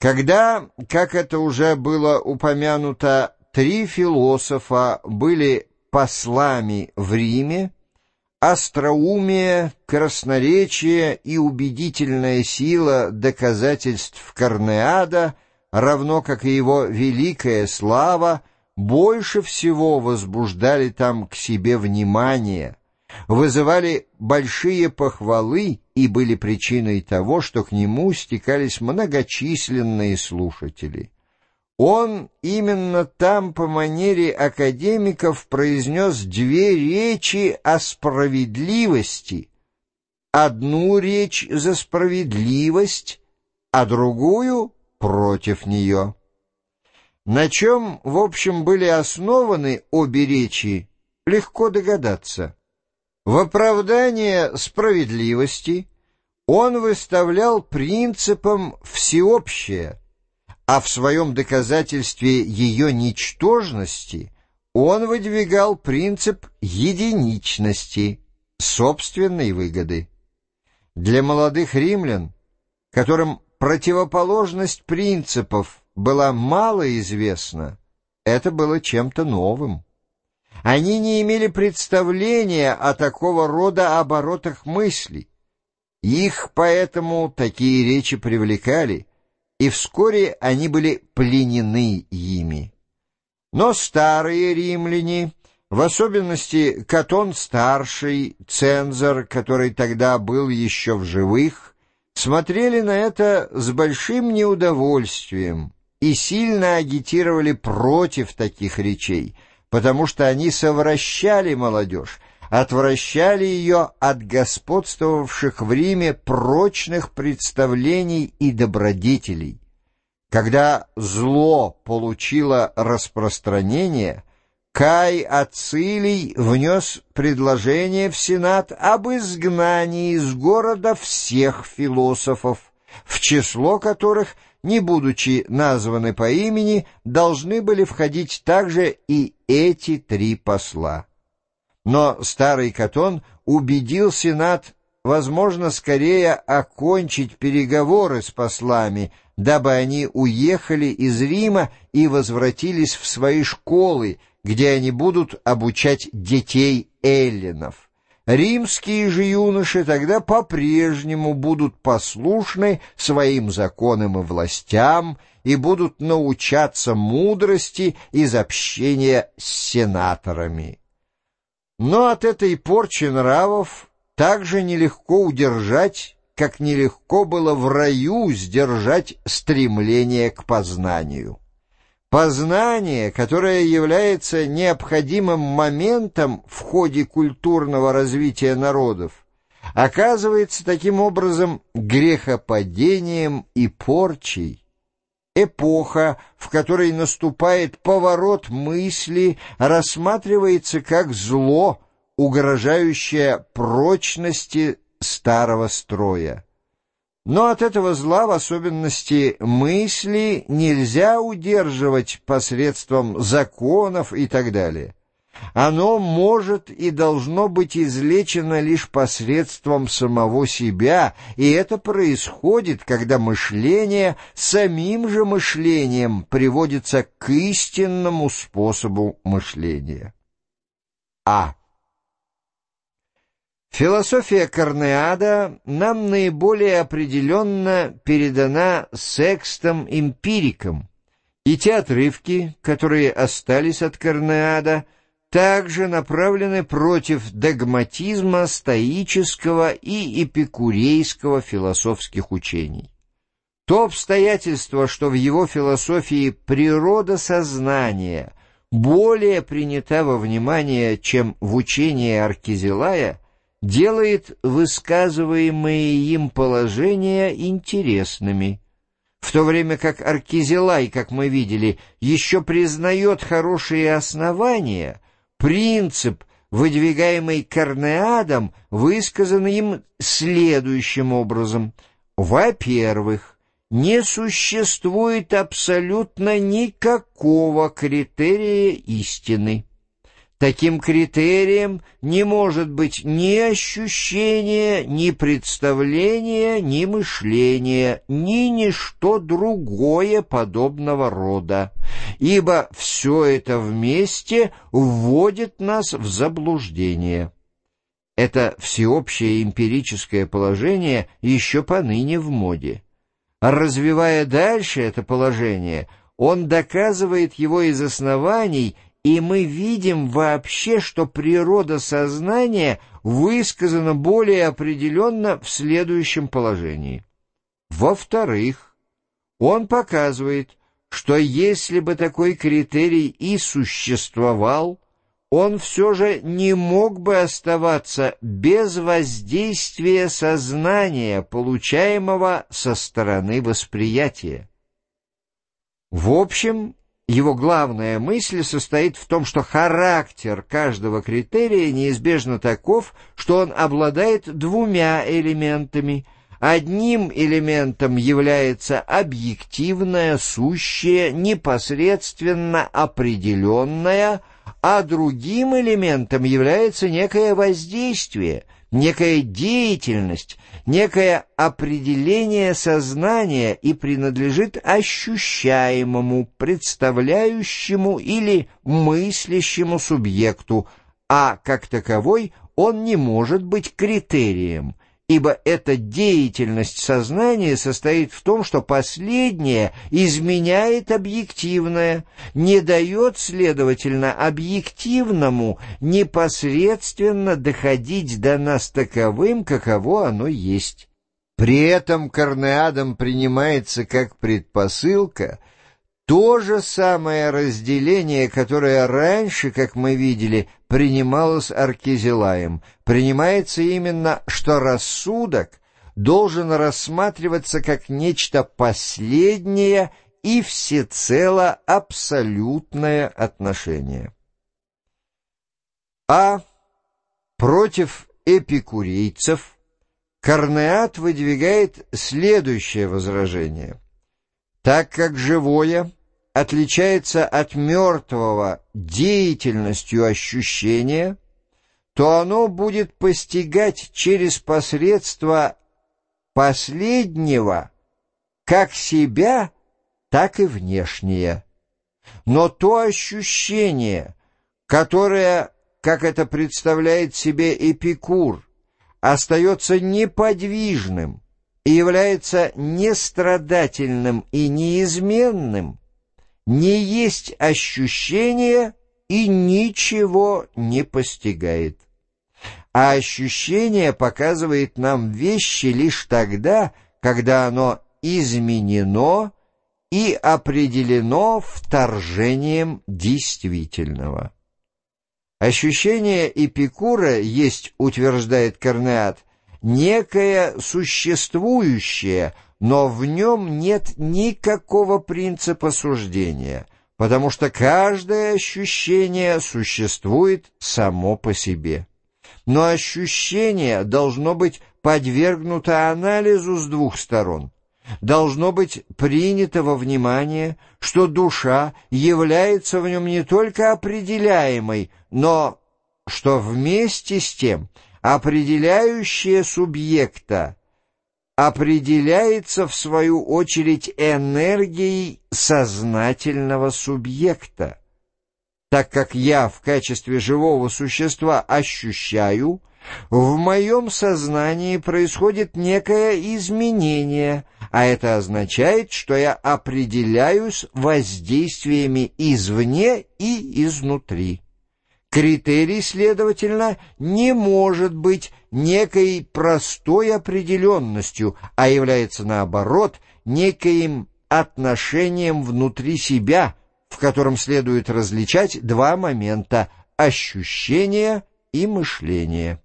Когда, как это уже было упомянуто, три философа были послами в Риме, остроумие, красноречие и убедительная сила доказательств Корнеада, равно как и его великая слава, больше всего возбуждали там к себе внимание, вызывали большие похвалы и были причиной того, что к нему стекались многочисленные слушатели. Он именно там по манере академиков произнес две речи о справедливости. Одну речь за справедливость, а другую против нее. На чем, в общем, были основаны обе речи, легко догадаться. В оправдание справедливости он выставлял принципом всеобщее – а в своем доказательстве ее ничтожности он выдвигал принцип единичности, собственной выгоды. Для молодых римлян, которым противоположность принципов была мало известна, это было чем-то новым. Они не имели представления о такого рода оборотах мыслей. Их поэтому такие речи привлекали — и вскоре они были пленены ими. Но старые римляне, в особенности Катон-старший, цензор, который тогда был еще в живых, смотрели на это с большим неудовольствием и сильно агитировали против таких речей, потому что они совращали молодежь, отвращали ее от господствовавших в Риме прочных представлений и добродетелей. Когда зло получило распространение, Кай Ацилий внес предложение в Сенат об изгнании из города всех философов, в число которых, не будучи названы по имени, должны были входить также и эти три посла. Но старый Катон убедил Сенат, возможно, скорее окончить переговоры с послами, дабы они уехали из Рима и возвратились в свои школы, где они будут обучать детей эллинов. Римские же юноши тогда по-прежнему будут послушны своим законам и властям и будут научаться мудрости из общения с сенаторами. Но от этой порчи нравов так же нелегко удержать, как нелегко было в раю сдержать стремление к познанию. Познание, которое является необходимым моментом в ходе культурного развития народов, оказывается таким образом грехопадением и порчей, Эпоха, в которой наступает поворот мысли, рассматривается как зло, угрожающее прочности старого строя. Но от этого зла, в особенности мысли, нельзя удерживать посредством законов и так далее. Оно может и должно быть излечено лишь посредством самого себя, и это происходит, когда мышление самим же мышлением приводится к истинному способу мышления. А. Философия Корнеада нам наиболее определенно передана секстом-эмпириком, и те отрывки, которые остались от Корнеада – также направлены против догматизма стоического и эпикурейского философских учений. То обстоятельство, что в его философии природа сознания более принята во внимание, чем в учении Аркизелая, делает высказываемые им положения интересными, в то время как Аркизелай, как мы видели, еще признает хорошие основания – Принцип, выдвигаемый Корнеадом, высказан им следующим образом. Во-первых, не существует абсолютно никакого критерия истины. Таким критерием не может быть ни ощущения, ни представления, ни мышления, ни ничто другое подобного рода, ибо все это вместе вводит нас в заблуждение. Это всеобщее эмпирическое положение еще поныне в моде. Развивая дальше это положение, он доказывает его из оснований и мы видим вообще, что природа сознания высказана более определенно в следующем положении. Во-вторых, он показывает, что если бы такой критерий и существовал, он все же не мог бы оставаться без воздействия сознания, получаемого со стороны восприятия. В общем, его главная мысль состоит в том, что характер каждого критерия неизбежно таков, что он обладает двумя элементами. Одним элементом является объективное, сущее, непосредственно определенное, а другим элементом является некое воздействие – некая деятельность, некое определение сознания и принадлежит ощущаемому, представляющему или мыслящему субъекту, а как таковой он не может быть критерием, ибо эта деятельность сознания состоит в том, что последнее изменяет объективное, не дает, следовательно, объективному непосредственно доходить до нас таковым, каково оно есть. При этом Корнеадом принимается как предпосылка — то же самое разделение, которое раньше, как мы видели, принималось Аркизелаем, принимается именно, что рассудок должен рассматриваться как нечто последнее и всецело абсолютное отношение. А против эпикурейцев Корнеат выдвигает следующее возражение. Так как живое отличается от мертвого деятельностью ощущения, то оно будет постигать через посредство последнего как себя, так и внешнее. Но то ощущение, которое, как это представляет себе Эпикур, остается неподвижным и является нестрадательным и неизменным, не есть ощущение и ничего не постигает. А ощущение показывает нам вещи лишь тогда, когда оно изменено и определено вторжением действительного. Ощущение Эпикура есть, утверждает Корнеат, некое существующее – но в нем нет никакого принципа суждения, потому что каждое ощущение существует само по себе. Но ощущение должно быть подвергнуто анализу с двух сторон. Должно быть принято во внимание, что душа является в нем не только определяемой, но что вместе с тем определяющее субъекта определяется в свою очередь энергией сознательного субъекта. Так как я в качестве живого существа ощущаю, в моем сознании происходит некое изменение, а это означает, что я определяюсь воздействиями извне и изнутри. Критерий, следовательно, не может быть некой простой определенностью, а является, наоборот, неким отношением внутри себя, в котором следует различать два момента — ощущения и мышление.